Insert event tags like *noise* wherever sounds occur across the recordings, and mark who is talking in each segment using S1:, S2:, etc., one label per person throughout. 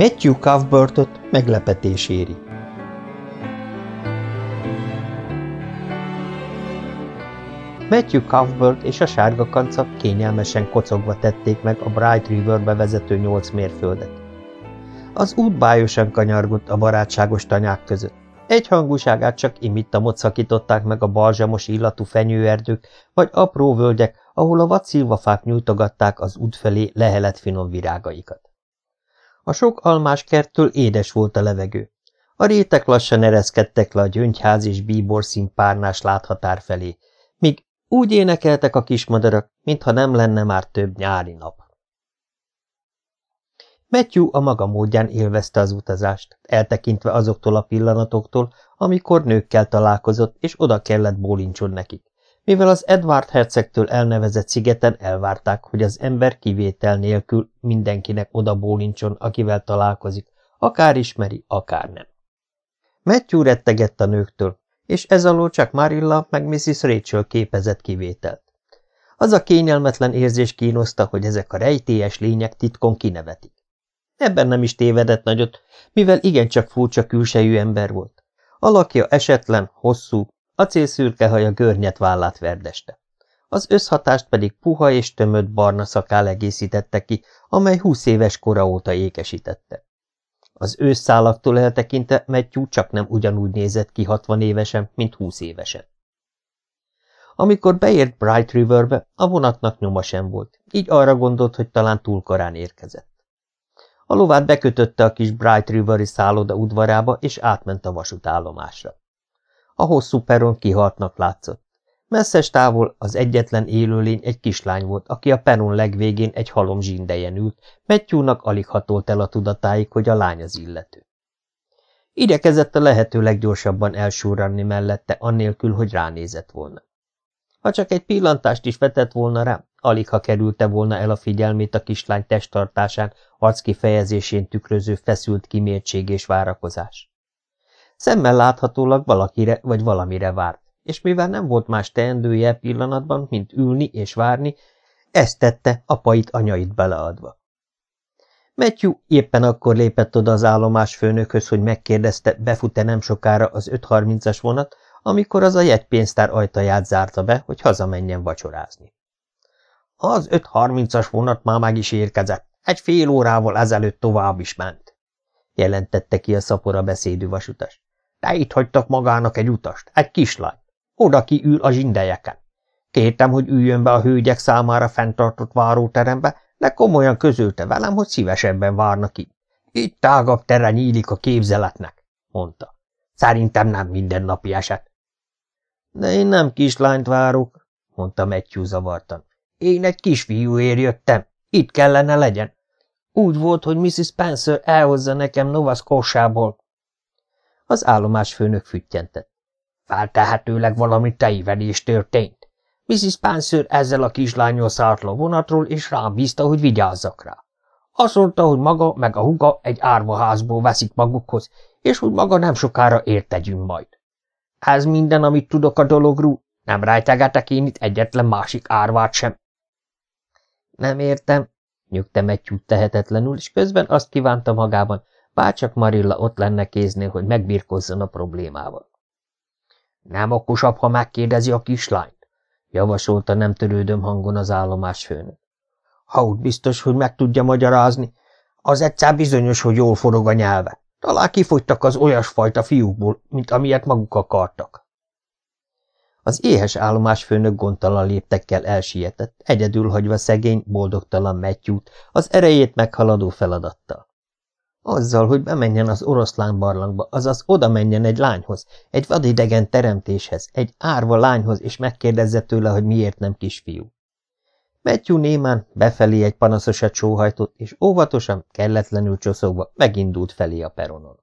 S1: Matthew Cuthbertot meglepetés éri. Matthew Cuthbert és a sárga kanca kényelmesen kocogva tették meg a Bright Riverbe vezető nyolc mérföldet. Az út bájosan kanyargott a barátságos tanyák között. Egy hangúságát csak imittamot szakították meg a balzsamos illatú fenyőerdők, vagy apró völgyek, ahol a vadszilvafák nyújtogatták az út felé lehelet finom virágaikat. A sok almás kerttől édes volt a levegő. A rétek lassan ereszkedtek le a gyöngyház és bíborszín párnás láthatár felé, míg úgy énekeltek a kismadarak, mintha nem lenne már több nyári nap. Matthew a maga módján élvezte az utazást, eltekintve azoktól a pillanatoktól, amikor nőkkel találkozott, és oda kellett bólincson nekik, mivel az Edward hercegtől elnevezett szigeten elvárták, hogy az ember kivétel nélkül mindenkinek oda bólincson, akivel találkozik, akár ismeri, akár nem. Matthew rettegett a nőktől, és ez alól csak Marilla meg Mrs. Rachel képezett kivételt. Az a kényelmetlen érzés kínoszta, hogy ezek a rejtélyes lények titkon kinevetik. Ebben nem is tévedett nagyot, mivel igencsak furcsa külsejű ember volt. Alakja esetlen, hosszú, acélszürke haja görnyet vállát verdeste. Az összhatást pedig puha és tömött barna szakál egészítette ki, amely húsz éves kora óta ékesítette. Az ősszálaktól eltekintve Matthew csak nem ugyanúgy nézett ki hatvan évesen, mint húsz évesen. Amikor beért Bright Riverbe, a vonatnak nyoma sem volt, így arra gondolt, hogy talán túl korán érkezett. A lovát bekötötte a kis Bright Riveri szálloda udvarába, és átment a vasútállomásra. A hosszú peron kihaltnak látszott. Messzes távol az egyetlen élőlény egy kislány volt, aki a peron legvégén egy halom zsindejen ült, Matthewnak alig hatolt el a tudatáig, hogy a lány az illető. Igyekezett a lehető leggyorsabban elsúranni mellette, annélkül, hogy ránézett volna. Ha csak egy pillantást is vetett volna rá, alig ha kerülte volna el a figyelmét a kislány testtartásán, arckifejezésén tükröző feszült kimértség és várakozás. Szemmel láthatólag valakire vagy valamire várt, és mivel nem volt más teendője pillanatban, mint ülni és várni, ezt tette, apait anyait beleadva. Matthew éppen akkor lépett oda az állomás főnökhöz, hogy megkérdezte, befut-e nem sokára az 5.30-as vonat, amikor az a jegypénztár ajtaját zárta be, hogy hazamenjen vacsorázni. Az 5.30-as vonat már meg is érkezett, egy fél órával ezelőtt tovább is ment, jelentette ki a szapora beszédű vasutas. De itt hagytak magának egy utast, egy kislány. Oda ki ül a zsindelyeken. Kértem, hogy üljön be a hölgyek számára fenntartott váróterembe, de komolyan közölte velem, hogy szívesebben várna ki. Itt tágabb tere nyílik a képzeletnek, mondta. Szerintem nem mindennapi eset. De én nem kislányt várok, mondta Matthew zavartan. Én egy kisfiúért jöttem. Itt kellene legyen. Úgy volt, hogy Mrs. Spencer elhozza nekem Nova Scotia-ból. Az állomás főnök füttyentett. Feltehetőleg valami tejvelés történt. Mrs. Spencer ezzel a kislányról szállt le vonatról, és rám bízta, hogy vigyázzak rá. Azt mondta, hogy maga meg a huga egy árvaházból veszik magukhoz, és hogy maga nem sokára értegyünk majd. Ez minden, amit tudok a dologról, nem rejtegetek én itt egyetlen másik árvát sem. Nem értem, nyugta Matthew tehetetlenül, és közben azt kívánta magában, bárcsak Marilla ott lenne kéznél, hogy megbirkozzon a problémával. Nem okosabb, ha megkérdezi a kislányt, javasolta nem törődöm hangon az állomás főnök. Ha úgy biztos, hogy meg tudja magyarázni, az egyszer bizonyos, hogy jól forog a nyelve. Talán kifogytak az olyasfajta fiúkból, mint amilyet maguk akartak. Az éhes állomásfőnök gondtalan léptekkel elsietett, egyedül hagyva szegény, boldogtalan Matthew-t az erejét meghaladó feladattal. Azzal, hogy bemenjen az oroszlán barlangba, azaz oda menjen egy lányhoz, egy vadidegen teremtéshez, egy árva lányhoz, és megkérdezze tőle, hogy miért nem kisfiú. Matthew némán befelé egy panaszosat sóhajtott, és óvatosan, kelletlenül csoszogva megindult felé a peronon.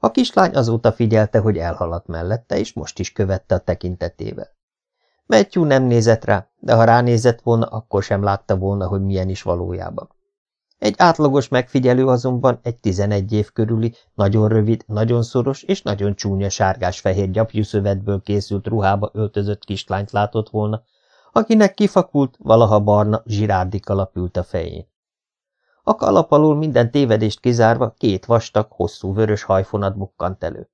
S1: A kislány azóta figyelte, hogy elhaladt mellette, és most is követte a tekintetével. Matthew nem nézett rá, de ha ránézett volna, akkor sem látta volna, hogy milyen is valójában. Egy átlagos megfigyelő azonban egy tizenegy év körüli, nagyon rövid, nagyon szoros és nagyon csúnya sárgás-fehér gyapjúszövetből készült ruhába öltözött kislányt látott volna, akinek kifakult, valaha barna zsirárdik alapült a fején. A kalap alól minden tévedést kizárva két vastag, hosszú vörös hajfonat bukkant elő.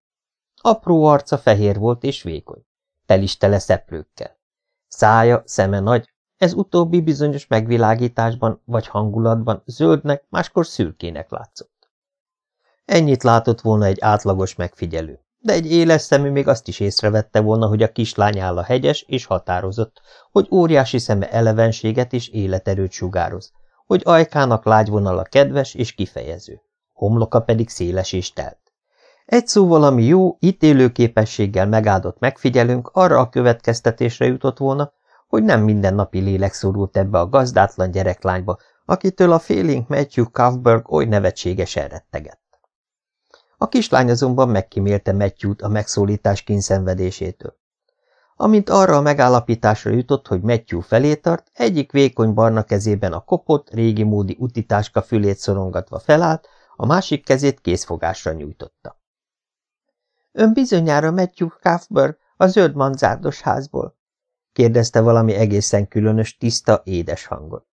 S1: Apró arca fehér volt és vékony, telistele szeplőkkel. Szája, szeme nagy, ez utóbbi bizonyos megvilágításban vagy hangulatban zöldnek, máskor szürkének látszott. Ennyit látott volna egy átlagos megfigyelő, de egy éles szemű még azt is észrevette volna, hogy a kislány áll a hegyes és határozott, hogy óriási szeme elevenséget és életerőt sugároz, hogy ajkának lágy vonala kedves és kifejező, homloka pedig széles és telt. Egy szóval, ami jó, ítélőképességgel megáldott megfigyelünk arra a következtetésre jutott volna, hogy nem mindennapi lélek szorult ebbe a gazdátlan gyereklányba, akitől a félénk Matthew Kaufberg oly nevetségesen rettegett. A kislány azonban megkímélte Matthew-t a megszólítás kínszenvedésétől. Amint arra a megállapításra jutott, hogy Matthew felé tart, egyik vékony barna kezében a kopott, régi módi utitáska fülét szorongatva felállt, a másik kezét készfogásra nyújtotta. – Ön bizonyára Matthew Kaufberg a zöld manzárdos házból, kérdezte valami egészen különös, tiszta, édes hangon.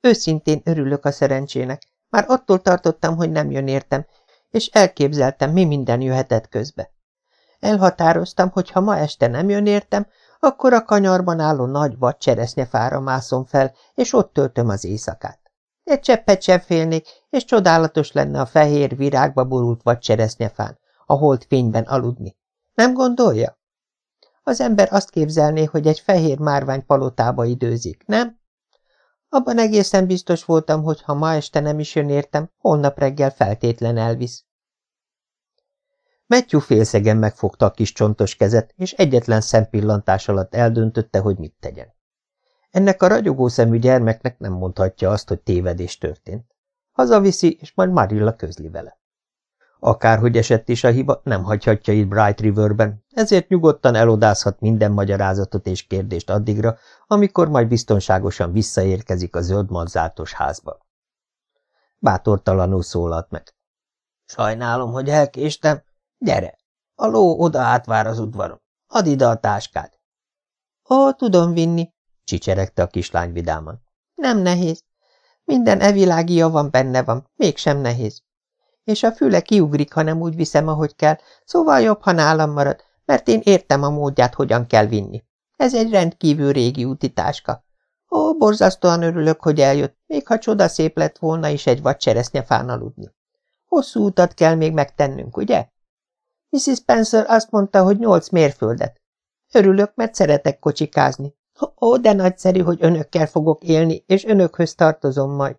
S1: Őszintén örülök a szerencsének. Már attól tartottam, hogy nem jön értem, és elképzeltem, mi minden jöhetett közbe. Elhatároztam, hogy ha ma este nem jön értem, akkor a kanyarban álló nagy vad cseresznyefára mászom fel, és ott töltöm az éjszakát. Egy cseppet sem félnék, és csodálatos lenne a fehér virágba borult vad cseresznyefán, a holt fényben aludni. Nem gondolja? Az ember azt képzelné, hogy egy fehér márvány palotába időzik, nem? Abban egészen biztos voltam, hogy ha ma este nem is jön értem, holnap reggel feltétlen elvisz. Matthew félszegen megfogta a kis csontos kezet, és egyetlen szempillantás alatt eldöntötte, hogy mit tegyen. Ennek a ragyogó szemű gyermeknek nem mondhatja azt, hogy tévedés történt. Hazaviszi, és majd Marilla közli vele. Akárhogy esett is a hiba, nem hagyhatja itt Bright Riverben, ezért nyugodtan elodázhat minden magyarázatot és kérdést addigra, amikor majd biztonságosan visszaérkezik a zöld manzátos házba. Bátortalanul szólalt meg. Sajnálom, hogy elkéstem. Gyere, a ló oda átvár az udvaron. Add ide a táskád. Ó, tudom vinni, csicseregte a kislány vidáman. Nem nehéz. Minden evilági javan benne van, mégsem nehéz és a füle kiugrik, ha nem úgy viszem, ahogy kell, szóval jobb, ha nálam marad, mert én értem a módját, hogyan kell vinni. Ez egy rendkívül régi útitáska. Ó, borzasztóan örülök, hogy eljött, még ha csoda szép lett volna is egy vagy cseresznyefán aludni. Hosszú utat kell még megtennünk, ugye? Mrs. Spencer azt mondta, hogy nyolc mérföldet. Örülök, mert szeretek kocsikázni. Ó, de nagyszerű, hogy önökkel fogok élni, és önökhöz tartozom majd.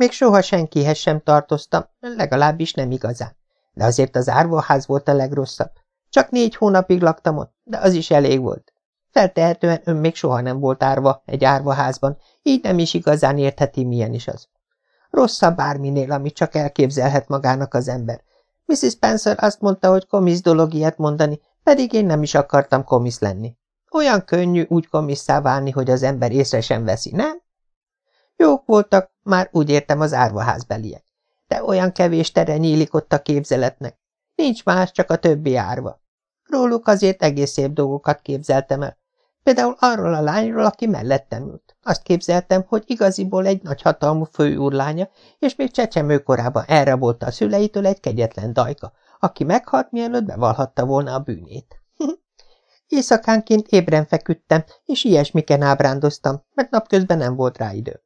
S1: Még soha senkihez sem tartoztam, legalábbis nem igazán. De azért az árvaház volt a legrosszabb. Csak négy hónapig laktam ott, de az is elég volt. Feltehetően ön még soha nem volt árva egy árvaházban, így nem is igazán értheti, milyen is az. Rosszabb bárminél, amit csak elképzelhet magának az ember. Mrs. Spencer azt mondta, hogy komisz dolog ilyet mondani, pedig én nem is akartam komisz lenni. Olyan könnyű úgy komisszá válni, hogy az ember észre sem veszi, nem? Jók voltak, már úgy értem az árvaházbeliek. De olyan kevés tere nyílik ott a képzeletnek. Nincs más, csak a többi árva. Róluk azért egész szép dolgokat képzeltem el. Például arról a lányról, aki mellettem ült. Azt képzeltem, hogy igaziból egy nagyhatalmú főúrlánya, és még csecsemőkorában elrabolta a szüleitől egy kegyetlen dajka, aki meghalt, mielőtt bevallhatta volna a bűnét. *laughs* Éjszakánként ébren feküdtem, és ilyesmiken ábrándoztam, mert napközben nem volt rá idő.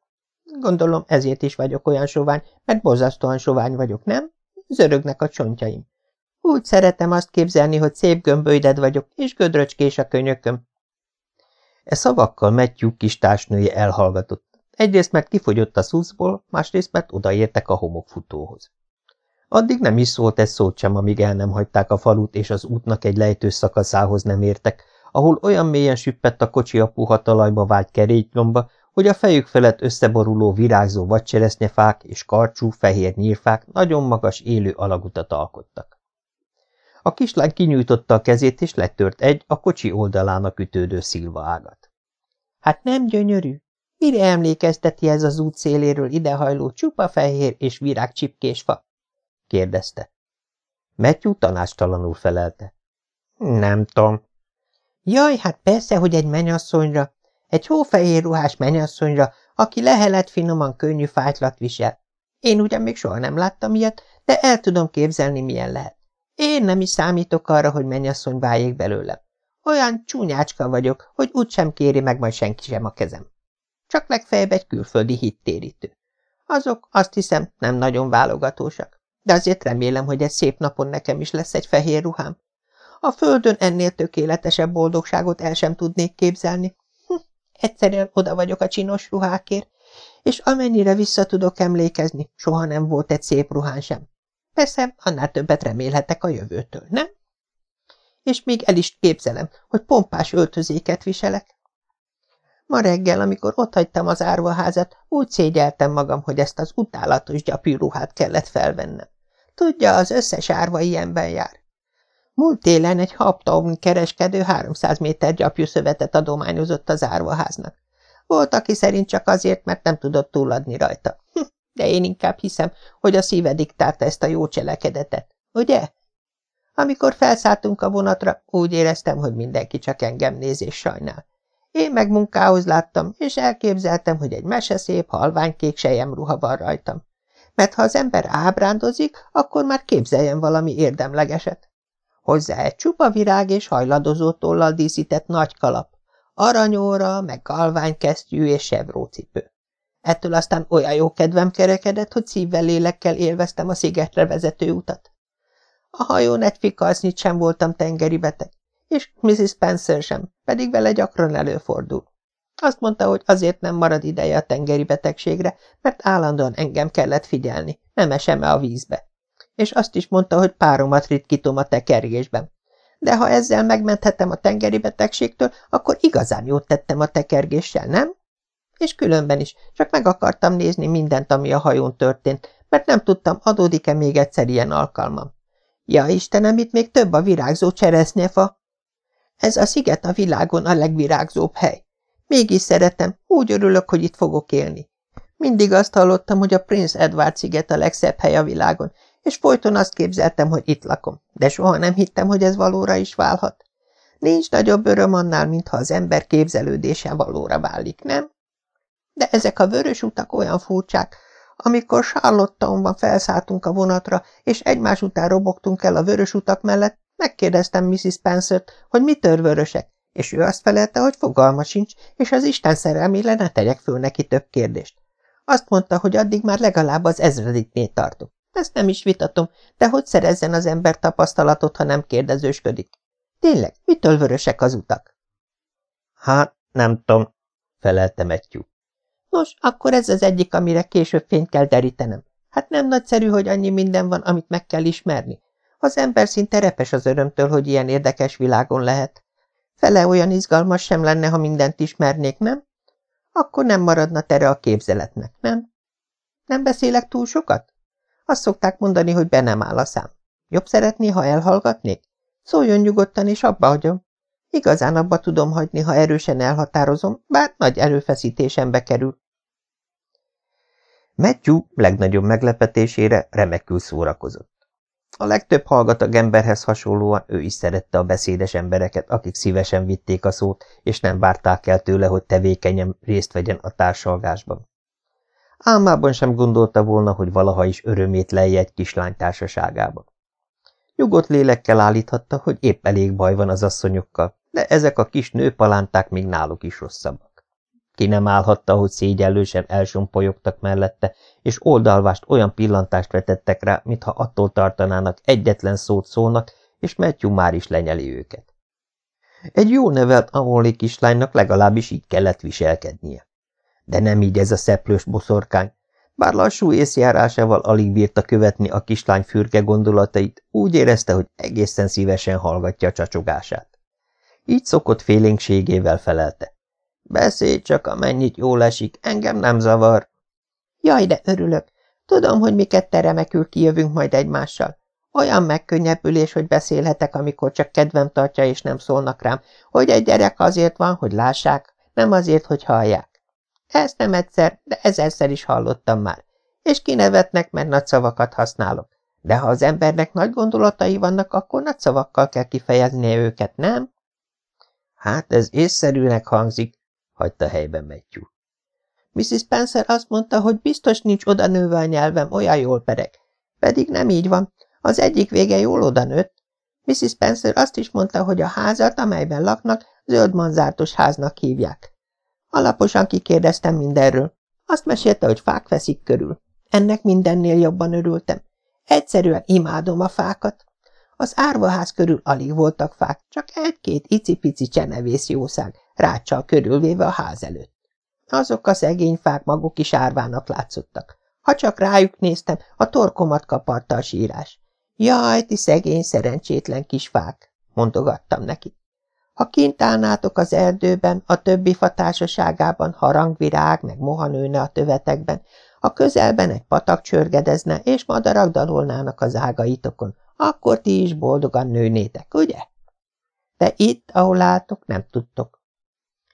S1: Gondolom ezért is vagyok olyan sovány, mert borzasztóan sovány vagyok, nem? Zörögnek a csontjaim. Úgy szeretem azt képzelni, hogy szép gömbölyded vagyok, és gödröcskés a könyököm. E szavakkal Matthew kis társnője elhallgatott. Egyrészt, mert kifogyott a szuszból, másrészt, mert odaértek a homokfutóhoz. Addig nem is szólt egy szót sem, amíg el nem hagyták a falut, és az útnak egy lejtős szakaszához nem értek, ahol olyan mélyen süppett a kocsi a puha talajba vágy keréknyomba, hogy a fejük felett összeboruló virágzó vadcseresznyefák és karcsú, fehér nyírfák nagyon magas élő alagutat alkottak. A kislány kinyújtotta a kezét, és letört egy a kocsi oldalának ütődő szilva ágat. – Hát nem gyönyörű? Mire emlékezteti ez az út széléről idehajló csupa fehér és virágcsipkés fa? – kérdezte. Matthew tanástalanul felelte. – Nem tudom. – Jaj, hát persze, hogy egy menyasszonyra, egy hófehér ruhás menyasszonyra, aki lehelet finoman könnyű fájtlat visel.
S2: Én ugyan még soha nem láttam ilyet, de el tudom képzelni, milyen lehet. Én nem is számítok arra, hogy mennyasszony váljék belőlem. Olyan csúnyácska vagyok, hogy úgysem kéri meg majd senki sem a kezem. Csak legfeljebb egy külföldi hittérítő. Azok, azt hiszem, nem nagyon válogatósak, de azért remélem, hogy egy szép napon nekem is lesz egy fehér ruhám. A földön ennél tökéletesebb boldogságot el sem tudnék képzelni. Egyszerűen oda vagyok a csinos ruhákért, és amennyire vissza tudok emlékezni, soha nem volt egy szép ruhán sem. Persze, annál többet remélhetek a jövőtől, nem? És még el is képzelem, hogy pompás öltözéket viselek. Ma reggel, amikor otthagytam az árvaházat, úgy szégyeltem magam, hogy ezt az utálatos gyapjú ruhát kellett felvennem. Tudja, az összes árva ilyenben jár. Múlt télen egy habtaum kereskedő 300 méter gyapjú szövetet adományozott az árvaháznak. Volt, aki szerint csak azért, mert nem tudott túladni rajta. Hm, de én inkább hiszem, hogy a szíve diktálta ezt a jó cselekedetet, ugye? Amikor felszálltunk a vonatra, úgy éreztem, hogy mindenki csak engem néz és sajnál. Én meg munkához láttam, és elképzeltem, hogy egy meseszép, halványkék ruha van rajtam. Mert ha az ember ábrándozik, akkor már képzeljen valami érdemlegeset. Hozzá egy csupa virág és hajladozó tollal díszített nagy kalap, aranyóra, meg galványkesztyű és sevrócipő. Ettől aztán olyan jó kedvem kerekedett, hogy szívvel lélekkel élveztem a szigetre vezető utat. A hajón egy fikalsznyit sem voltam tengeri beteg, és Mrs. Spencer sem, pedig vele gyakran előfordul. Azt mondta, hogy azért nem marad ideje a tengeri betegségre, mert állandóan engem kellett figyelni, nem esem -e a vízbe. És azt is mondta, hogy páromat ritkítom a tekergésben. De ha ezzel megmenthetem a tengeri betegségtől, akkor igazán jót tettem a tekergéssel, nem? És különben is, csak meg akartam nézni mindent, ami a hajón történt, mert nem tudtam, adódik-e még egyszer ilyen alkalmam. Ja, Istenem, itt még több a virágzó cseresznyefa. Ez a sziget a világon a legvirágzóbb hely. Mégis szeretem, úgy örülök, hogy itt fogok élni. Mindig azt hallottam, hogy a Prince Edward sziget a legszebb hely a világon, és folyton azt képzeltem, hogy itt lakom, de soha nem hittem, hogy ez valóra is válhat. Nincs nagyobb öröm annál, mintha az ember képzelődése valóra válik, nem? De ezek a vörös utak olyan furcsák, amikor Charlottetownban felszálltunk a vonatra, és egymás után robogtunk el a vörös utak mellett, megkérdeztem Mrs. Spencer-t, hogy mitől vörösek, és ő azt felelte, hogy fogalma sincs, és az Isten szerelmére ne tegyek föl neki több kérdést. Azt mondta, hogy addig már legalább az ezrediknél tartok. Ezt nem is vitatom, de hogy szerezzen az ember tapasztalatot, ha nem kérdezősködik? Tényleg, mitől vörösek az utak?
S1: Hát, nem tudom, felelte Matthew.
S2: Nos, akkor ez az egyik, amire később fényt kell derítenem. Hát nem nagyszerű, hogy annyi minden van, amit meg kell ismerni. Az ember szinte repes az örömtől, hogy ilyen érdekes világon lehet. Fele olyan izgalmas sem lenne, ha mindent ismernék, nem? Akkor nem maradna tere a képzeletnek, nem? Nem beszélek túl sokat? Azt szokták mondani, hogy be nem áll a szám. Jobb szeretné, ha elhallgatnék? Szóljon nyugodtan, és abba hagyom. Igazán abba tudom hagyni, ha erősen elhatározom, bár nagy erőfeszítésembe kerül.
S1: Matthew legnagyobb meglepetésére remekül szórakozott. A legtöbb hallgatag emberhez hasonlóan ő is szerette a beszédes embereket, akik szívesen vitték a szót, és nem várták el tőle, hogy tevékenyen részt vegyen a társalgásban. Álmában sem gondolta volna, hogy valaha is örömét lejje egy kislány társaságában. Nyugodt lélekkel állíthatta, hogy épp elég baj van az asszonyokkal, de ezek a kis nőpalánták még náluk is rosszabbak. Ki nem állhatta, hogy szégyellősen elsompolyogtak mellette, és oldalvást olyan pillantást vetettek rá, mintha attól tartanának, egyetlen szót szólnak, és Matthew már is lenyeli őket. Egy jó nevelt amolli kislánynak legalábbis így kellett viselkednie. De nem így ez a szeplős boszorkány. Bár lassú észjárásával alig bírta követni a kislány fürge gondolatait, úgy érezte, hogy egészen szívesen hallgatja a csacsogását. Így szokott félénkségével felelte. Beszélj csak, amennyit jól esik, engem nem zavar.
S2: Jaj, de örülök. Tudom, hogy mi ketten remekül kijövünk majd egymással. Olyan megkönnyebbülés, hogy beszélhetek, amikor csak kedvem tartja, és nem szólnak rám, hogy egy gyerek azért van, hogy lássák, nem azért, hogy hallják. Ezt nem egyszer, de ezerszer is hallottam már. És kinevetnek, mert nagy szavakat használok. De ha az embernek nagy gondolatai vannak, akkor nagy szavakkal kell kifejeznie őket, nem?
S1: Hát ez észszerűnek hangzik, hagyta helyben Matthew.
S2: Mrs. Spencer azt mondta, hogy biztos nincs oda nőve a nyelvem, olyan jól pereg. Pedig nem így van. Az egyik vége jól oda nőtt. Mrs. Spencer azt is mondta, hogy a házat, amelyben laknak, zöld manzártos háznak hívják. Alaposan kikérdeztem mindenről. Azt mesélte, hogy fák veszik körül. Ennek mindennél jobban örültem. Egyszerűen imádom a fákat. Az árvaház körül alig voltak fák, csak egy-két icipici csenevész jószág, ráccsal körülvéve a ház előtt. Azok a szegény fák maguk is árvának látszottak. Ha csak rájuk néztem, a torkomat kaparta a sírás. Jaj, ti szegény, szerencsétlen kis fák, mondogattam neki. Ha kint állnátok az erdőben, a többi fatársaságában harangvirág meg moha nőne a tövetekben, a közelben egy patak csörgedezne, és madarak dalolnának az ágaitokon, akkor ti is boldogan nőnétek, ugye? De itt, ahol álltok, nem tudtok.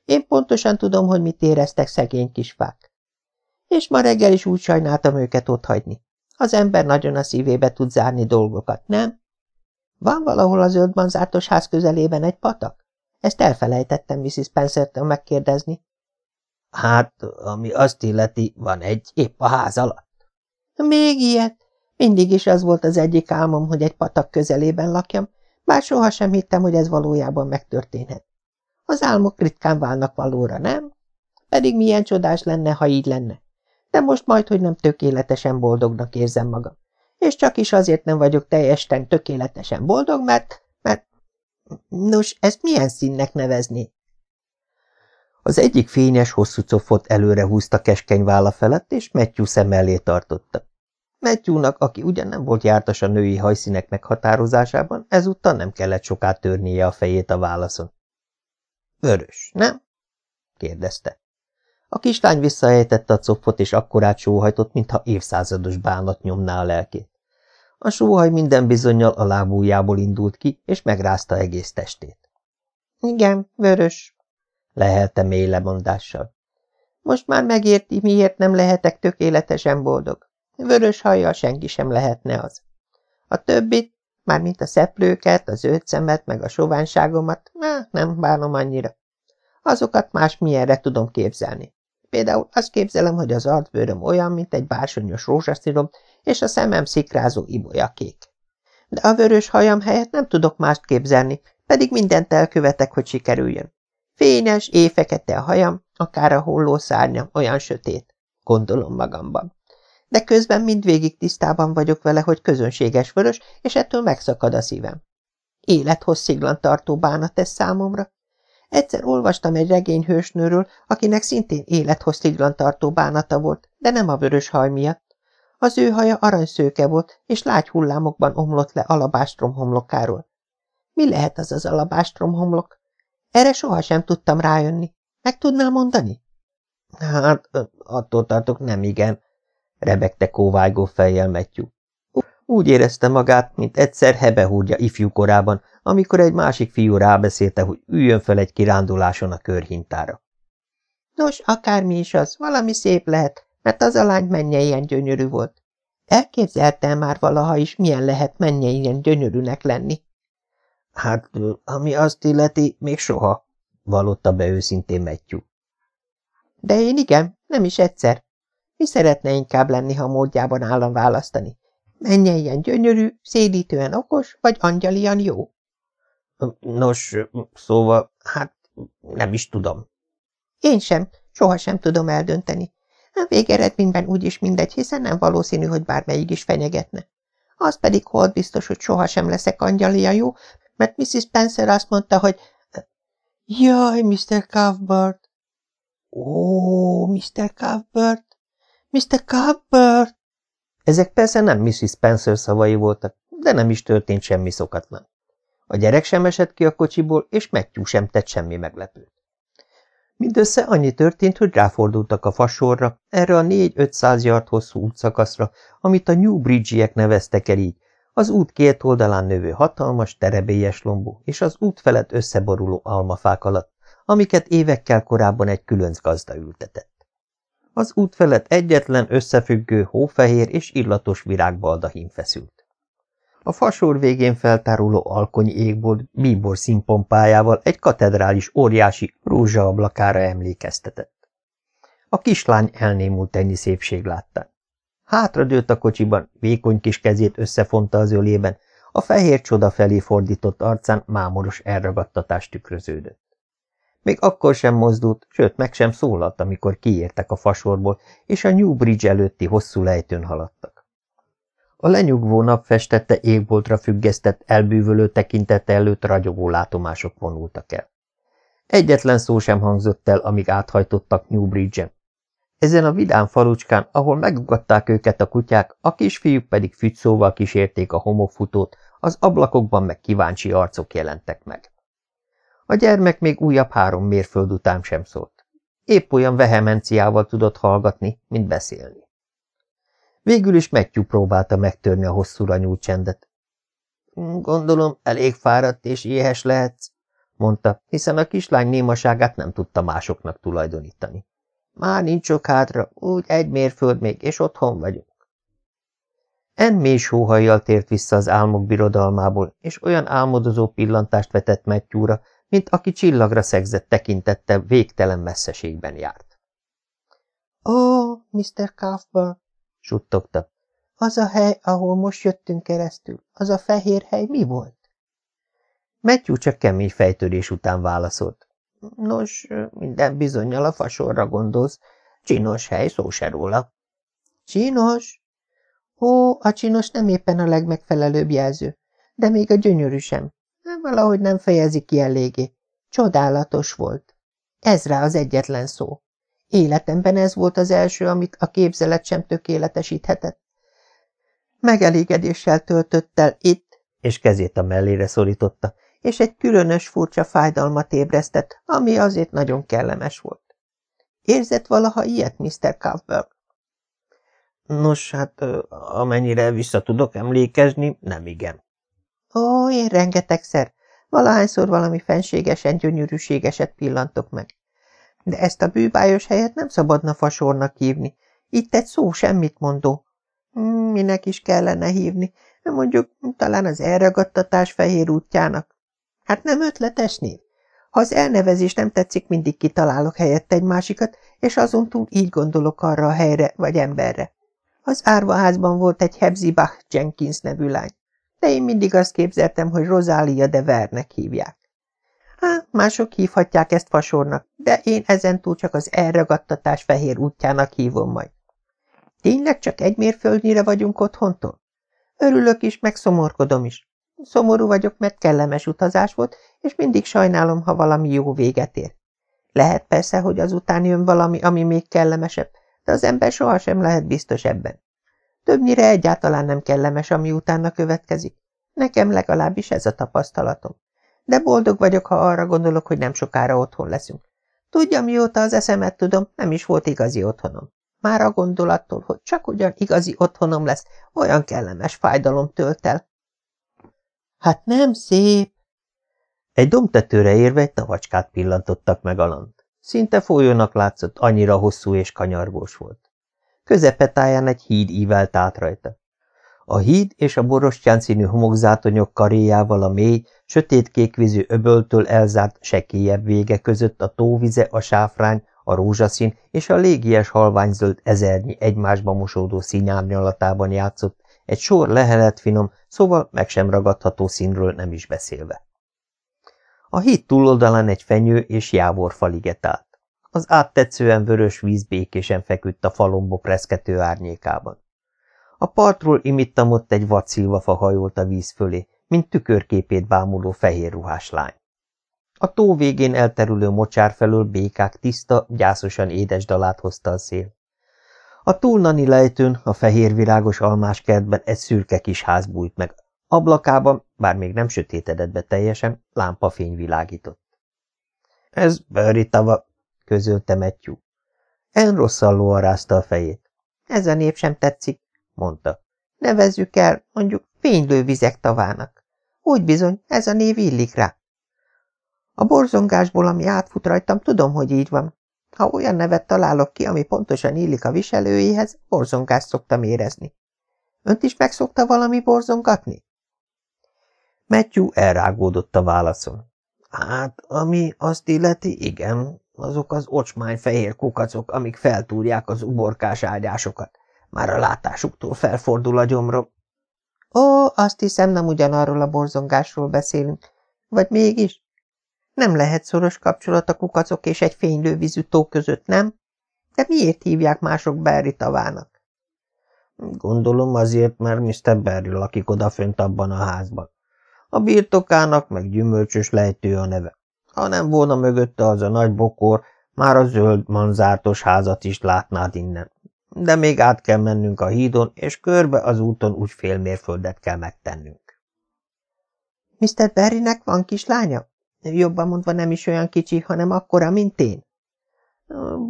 S2: Én pontosan tudom, hogy mit éreztek szegény kisfák. És ma reggel is úgy sajnáltam őket otthagyni. Az ember nagyon a szívébe tud zárni dolgokat, nem? Van valahol a zöldmanzártos ház közelében egy patak? Ezt elfelejtettem Mrs. Spencer-től megkérdezni.
S1: Hát, ami azt illeti, van egy épp a ház alatt.
S2: Még ilyet? Mindig is az volt az egyik álmom, hogy egy patak közelében lakjam, bár sohasem hittem, hogy ez valójában megtörténhet. Az álmok ritkán válnak valóra, nem? Pedig milyen csodás lenne, ha így lenne. De most majd, hogy nem tökéletesen boldognak érzem magam. És csak is azért nem vagyok teljesen tökéletesen boldog, mert... Nos, ezt milyen színnek nevezni?
S1: Az egyik fényes, hosszú cofot előre húzta keskeny válla felett, és Matthew szem elé tartotta. Matthewnak, aki ugyan nem volt jártas a női hajszínek meghatározásában, ezúttal nem kellett soká törnie a fejét a válaszon. Vörös, nem? kérdezte. A kislány visszahelytette a cofot, és akkorát sóhajtott, mintha évszázados bánat nyomná a lelkét. A sóhaj minden bizonyal a lábújából indult ki, és megrázta egész testét.
S2: Igen, vörös,
S1: lehelte mély lemondással.
S2: Most már megérti, miért nem lehetek tökéletesen boldog. Vörös hajjal senki sem lehetne az. A többit, mármint a szeplőket, a zöld szemet, meg a sovánságomat, na, nem bánom annyira. Azokat más milyenre tudom képzelni. Például azt képzelem, hogy az arcbőröm olyan, mint egy bársonyos rózsaszírom, és a szemem szikrázó ibolyakék. De a vörös hajam helyett nem tudok mást képzelni, pedig mindent elkövetek, hogy sikerüljön. Fényes, éjfekete a hajam, akár a holló szárnyam, olyan sötét, gondolom magamban. De közben mindvégig tisztában vagyok vele, hogy közönséges vörös, és ettől megszakad a szívem. Élethossziglan tartó bánat ez számomra. Egyszer olvastam egy regény hősnőről, akinek szintén élethossziglan tartó bánata volt, de nem a vörös haj miatt. Az ő haja aranyszőke volt, és lágy hullámokban omlott le alabástrom homlokáról. Mi lehet az az alabástrom homlok? Erre sohasem tudtam rájönni. Meg tudnál mondani?
S1: Hát, attól tartok nem igen, rebegte kóvájgó fejjel Matthew. Úgy érezte magát, mint egyszer hebehúrja ifjú korában, amikor egy másik fiú rábeszélte, hogy üljön fel egy kiránduláson a körhintára.
S2: Nos, akármi is az, valami szép lehet, mert az a lány menje ilyen gyönyörű volt. Elképzeltem már valaha is, milyen lehet menje ilyen gyönyörűnek lenni.
S1: Hát, ami azt illeti, még soha, vallotta be őszintén Matthew.
S2: De én igen, nem is egyszer. Mi szeretne inkább lenni, ha módjában állam választani? Menje ilyen gyönyörű, szédítően okos, vagy angyalian jó?
S1: Nos, szóval, hát nem is tudom.
S2: Én sem, sohasem tudom eldönteni. A végeredményben úgyis mindegy, hiszen nem valószínű, hogy bármelyik is fenyegetne. Az pedig hold biztos, hogy sohasem leszek angyalia jó, mert Mrs. Spencer azt mondta, hogy Jaj, Mr. Cuthbert! Ó, Mr. Cuthbert! Mr. Cuthbert!
S1: Ezek persze nem Mrs. Spencer szavai voltak, de nem is történt semmi szokatlan. A gyerek sem esett ki a kocsiból, és Matthew sem tett semmi meglepőt. Mindössze annyi történt, hogy ráfordultak a fasorra, erre a négy-ötszáz yard hosszú útszakaszra, amit a New Bridge-iek neveztek el így, az út két oldalán növő hatalmas, terebélyes lombú és az út felett összeboruló almafák alatt, amiket évekkel korábban egy különc gazda ültetett. Az út felett egyetlen összefüggő, hófehér és illatos virágbaldahín feszült. A fasor végén feltáruló alkonyi égbolt bíbor színpompájával egy katedrális óriási rózsaablakára emlékeztetett. A kislány elnémult ennyi szépség láttán. Hátradőlt a kocsiban, vékony kis kezét összefonta az ölében, a fehér csoda felé fordított arcán mámoros elragadtatás tükröződött. Még akkor sem mozdult, sőt meg sem szólalt, amikor kiértek a fasorból, és a New Bridge előtti hosszú lejtőn haladtak. A lenyugvó nap festette égboltra függesztett, elbűvölő tekintete előtt ragyogó látomások vonultak el. Egyetlen szó sem hangzott el, amíg áthajtottak New Bridge-en. Ezen a vidám falucskán, ahol megugatták őket a kutyák, a kisfiúk pedig fügyszóval kísérték a homokfutót, az ablakokban meg kíváncsi arcok jelentek meg. A gyermek még újabb három mérföld után sem szólt. Épp olyan vehemenciával tudott hallgatni, mint beszélni. Végül is Matthew próbálta megtörni a hosszúra nyúlt csendet. Gondolom, elég fáradt és éhes lehetsz, mondta, hiszen a kislány némaságát nem tudta másoknak tulajdonítani. Már nincs sok hátra, úgy egy mérföld még, és otthon vagyunk. En mély sóhajjal tért vissza az álmok birodalmából, és olyan álmodozó pillantást vetett Matthewra, mint aki csillagra szegzett tekintette végtelen messzeségben járt.
S2: Ó, oh, Mr. Cuthbert, suttogta, az a hely, ahol most jöttünk keresztül, az a fehér hely mi volt?
S1: Matthew csak kemény fejtörés után válaszolt. Nos, minden bizonyal a fasorra gondolsz. Csinos hely, szó se róla.
S2: Csinos? Ó, a csinos nem éppen a legmegfelelőbb jelző, de még a gyönyörű sem. Valahogy nem fejezi ki eléggé. Csodálatos volt. Ez rá az egyetlen szó. Életemben ez volt az első, amit a képzelet sem tökéletesíthetett. Megelégedéssel töltött el itt,
S1: és kezét a mellére szorította,
S2: és egy különös furcsa fájdalmat ébresztett, ami azért nagyon kellemes volt. Érzett valaha ilyet, Mr. Kaufberg?
S1: Nos, hát amennyire vissza tudok emlékezni, nem igen.
S2: Ó, én rengetegszer, valahányszor valami fenségesen gyönyörűségeset pillantok meg. De ezt a bűbájos helyet nem szabadna fasornak hívni. Itt egy szó semmit mondó. Minek is kellene hívni? Mondjuk talán az elragadtatás fehér útjának. Hát nem ötletes név? Ha az elnevezés nem tetszik, mindig kitalálok helyett egy másikat, és azon túl így gondolok arra a helyre vagy emberre. Az árvaházban volt egy Hebzibach Jenkins nevű lány, de én mindig azt képzeltem, hogy Rosália de Vernek hívják. Hát, mások hívhatják ezt fasornak, de én ezentúl csak az elragadtatás fehér útjának hívom majd. Tényleg csak egy mérföldnyire vagyunk otthontól? Örülök is, meg szomorkodom is. Szomorú vagyok, mert kellemes utazás volt, és mindig sajnálom, ha valami jó véget ér. Lehet persze, hogy azután jön valami, ami még kellemesebb, de az ember sohasem lehet biztos ebben. Többnyire egyáltalán nem kellemes, ami utána következik. Nekem legalábbis ez a tapasztalatom. De boldog vagyok, ha arra gondolok, hogy nem sokára otthon leszünk. Tudja, mióta az eszemet tudom, nem is volt igazi otthonom. Már a gondolattól, hogy csak ugyan igazi otthonom lesz, olyan kellemes fájdalom tölt el, Hát nem szép.
S1: Egy domtetőre érve egy tavacskát pillantottak meg alant. Szinte folyónak látszott, annyira hosszú és kanyargós volt. Közepetáján egy híd ívelt át rajta. A híd és a borostyán színű homokzátonyok karéjával a mély, sötétkék vízű öböltől elzárt sekélyebb vége között a tóvize, a sáfrány, a rózsaszín és a légies halványzöld ezernyi egymásba mosódó színárnyalatában játszott, egy sor lehelet finom, szóval meg sem ragadható színről nem is beszélve. A híd túloldalán egy fenyő és jávor faliget állt. Az áttetszően vörös víz békésen feküdt a falombo preszkető árnyékában. A partról imittamott egy vacilvafa hajolt a víz fölé, mint tükörképét bámuló fehér ruhás lány. A tó végén elterülő mocsár felől békák tiszta, gyászosan édes dalát hozta a szél. A túlnani lejtőn, a fehérvirágos almáskertben egy szürke kis ház bújt meg. Ablakában, bár még nem sötétedett be teljesen, lámpafény világított. – Ez tava, közölte Matthew. En rosszalló rázta a fejét. – Ez a nép sem tetszik, mondta. – Nevezzük el, mondjuk, fénylő vizek tavának. Úgy bizony, ez a név illik rá. A borzongásból, ami átfut rajtam, tudom, hogy így van, ha olyan nevet találok ki, ami pontosan illik a viselőjéhez, borzongást szoktam érezni. Önt is megszokta valami borzongatni? Matthew elrágódott a válaszon. Hát, ami azt illeti, igen,
S2: azok az ocsmány fehér kukacok, amik feltúrják az uborkás ágyásokat. Már a látásuktól felfordul a gyomrom. Ó, azt hiszem, nem ugyanarról a borzongásról beszélünk. Vagy mégis? Nem lehet szoros kapcsolat a kukacok és egy fénylővízű tó között, nem? De miért hívják mások Barry tavának?
S1: Gondolom azért, mert Mr. Barry lakik odafönt abban a házban. A birtokának meg gyümölcsös lejtő a neve. Ha nem volna mögötte az a nagy bokor, már a zöld manzártos házat is látnád innen. De még át kell mennünk a hídon, és körbe az úton úgy fél mérföldet kell megtennünk.
S2: Mr. Berrynek van kislánya? Jobban mondva nem is olyan kicsi, hanem akkora, mint én?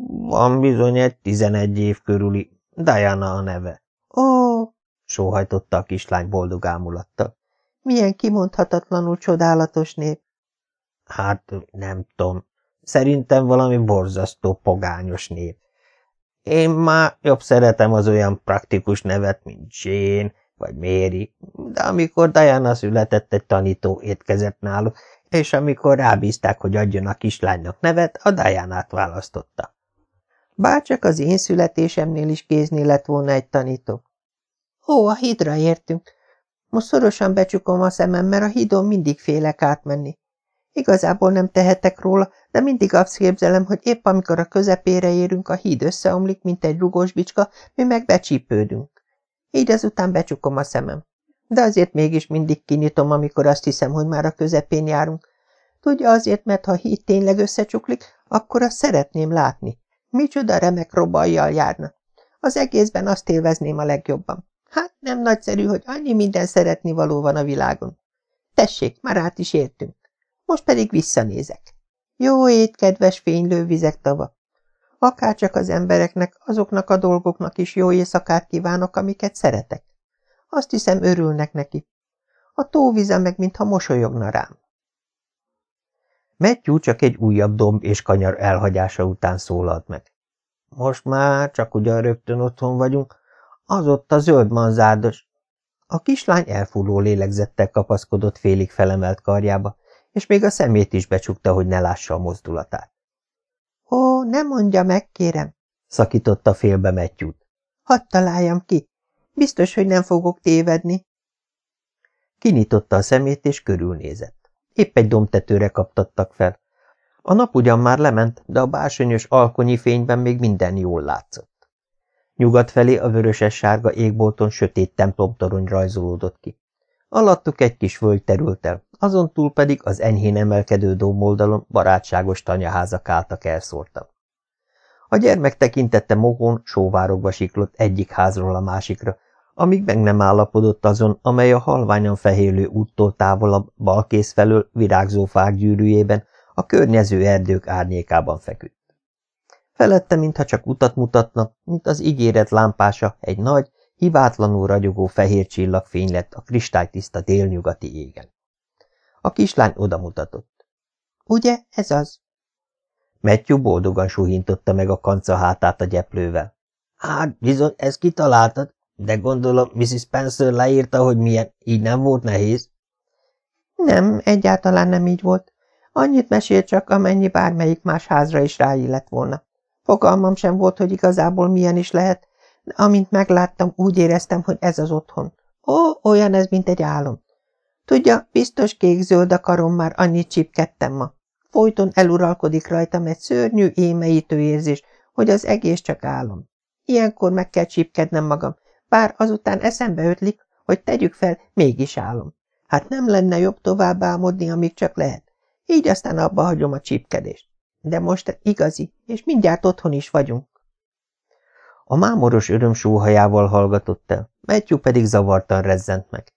S1: Van bizony egy tizenegy év körüli, Diana a neve.
S2: Ó,
S1: sóhajtotta a kislány boldog ámulattal.
S2: Milyen kimondhatatlanul csodálatos nép.
S1: Hát, nem tudom. Szerintem valami borzasztó pogányos nép. Én már jobb szeretem az olyan praktikus nevet, mint Jane vagy Mary, de amikor Diana született, egy tanító étkezett náluk, és amikor rábízták, hogy adjon a kislánynak nevet, a Diana-t választotta. Bárcsak az én születésemnél is kézni lett volna egy tanító. Ó, a hídra értünk. Most szorosan becsukom a szemem, mert a hídon mindig félek átmenni. Igazából nem tehetek róla, de mindig azt képzelem, hogy épp amikor a közepére érünk, a híd összeomlik, mint egy rugós bicska, mi meg becsípődünk. Így ezután becsukom a szemem. De azért mégis mindig kinyitom, amikor azt hiszem, hogy már a közepén járunk. Tudja azért, mert ha híd tényleg összecsuklik, akkor azt szeretném látni. Micsoda remek robajjal járna. Az egészben azt élvezném a legjobban. Hát nem nagyszerű, hogy annyi minden szeretni való van a világon. Tessék, már át is értünk. Most pedig visszanézek. Jó ét, kedves fénylő vizek tava! Akárcsak az embereknek, azoknak a dolgoknak is jó éjszakát kívánok, amiket szeretek. Azt hiszem, örülnek neki. A tóvize meg, mintha mosolyogna rám. Matthew csak egy újabb domb és kanyar elhagyása után szólalt meg. Most már csak ugyan rögtön otthon vagyunk, az ott a zöld manzárdos. A kislány elfúló lélegzettel kapaszkodott félig felemelt karjába, és még a szemét is becsukta, hogy ne lássa a mozdulatát.
S2: Ó, ne mondja meg, kérem,
S1: szakította félbe Matthew-t.
S2: Hadd találjam ki. Biztos, hogy nem fogok tévedni.
S1: Kinyitotta a szemét, és körülnézett. Épp egy domtetőre kaptattak fel. A nap ugyan már lement, de a bársonyos alkonyi fényben még minden jól látszott. Nyugat felé a vöröses-sárga égbolton sötét templomtorony rajzolódott ki. Alattuk egy kis völgy terült el, azon túl pedig az enyhén emelkedő domboldalon barátságos tanyaházak álltak elszórtan. A gyermek tekintette mogón sóvárogva siklott egyik házról a másikra, amíg meg nem állapodott azon, amely a halványan fehélő úttól távolabb, balkész felől virágzó fák gyűrűjében, a környező erdők árnyékában feküdt. Felette, mintha csak utat mutatna, mint az ígéret lámpása, egy nagy, hibátlanul ragyogó fehér csillagfény lett a kristálytiszta délnyugati égen. A kislány odamutatott.
S2: Ugye, ez az?
S1: Matthew boldogan suhintotta meg a kanca hátát a gyeplővel. Hát, bizony, ezt kitaláltad, de gondolom Mrs. Spencer leírta, hogy milyen, így nem volt nehéz.
S2: Nem, egyáltalán nem így volt. Annyit mesél csak, amennyi bármelyik más házra is ráillett volna. Fogalmam sem volt, hogy igazából milyen is lehet, de amint megláttam, úgy éreztem, hogy ez az otthon. Ó, olyan ez, mint egy álom. Tudja, biztos kék-zöld a karom már annyit csipkedtem ma. Folyton eluralkodik rajtam egy szörnyű, émeítő érzés, hogy az egész csak álom. Ilyenkor meg kell csipkednem magam, bár azután eszembe ötlik, hogy tegyük fel, mégis álom. Hát nem lenne jobb tovább álmodni, amíg csak lehet. Így aztán abba hagyom a csípkedést. De most igazi, és mindjárt otthon is vagyunk.
S1: A mámoros öröm sóhajával hallgatott el, Matthew pedig zavartan rezzent meg.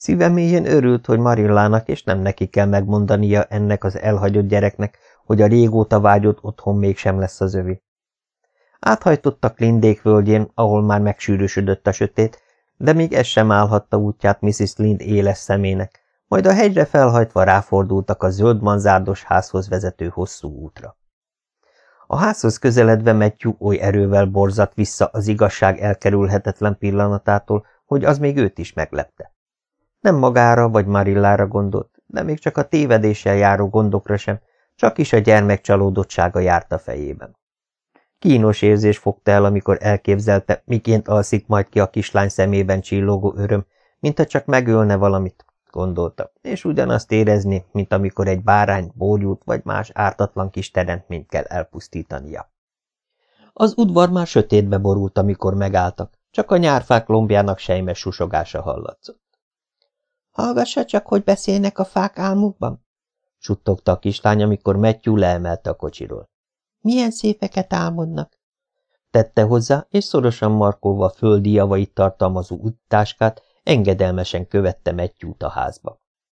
S1: Szíve mélyén örült, hogy Marillának és nem neki kell megmondania ennek az elhagyott gyereknek, hogy a régóta vágyott otthon mégsem lesz az övé. Áthajtottak Lindék völgyén, ahol már megsűrűsödött a sötét, de még ez sem állhatta útját Mrs. Lind éles szemének, majd a hegyre felhajtva ráfordultak a zöld manzárdos házhoz vezető hosszú útra. A házhoz közeledve Matthew oly erővel borzat vissza az igazság elkerülhetetlen pillanatától, hogy az még őt is meglepte. Nem magára vagy Marillára gondolt, de még csak a tévedéssel járó gondokra sem, Csak is a gyermek csalódottsága járt a fejében. Kínos érzés fogta el, amikor elképzelte, miként alszik majd ki a kislány szemében csillogó öröm, mintha csak megölne valamit, gondolta, és ugyanazt érezni, mint amikor egy bárány, bógyút vagy más ártatlan kis teremtményt kell elpusztítania. Az udvar már sötétbe borult, amikor megálltak, csak a nyárfák lombjának sejmes susogása hallatszott.
S2: – Hallgassa csak, hogy beszélnek a fák álmukban?
S1: – suttogta a kislány, amikor Matthew leemelte a kocsiról.
S2: – Milyen szépeket álmodnak?
S1: Tette hozzá, és szorosan markolva földi javait tartalmazó úttáskát, engedelmesen követte Matthew-t a házba.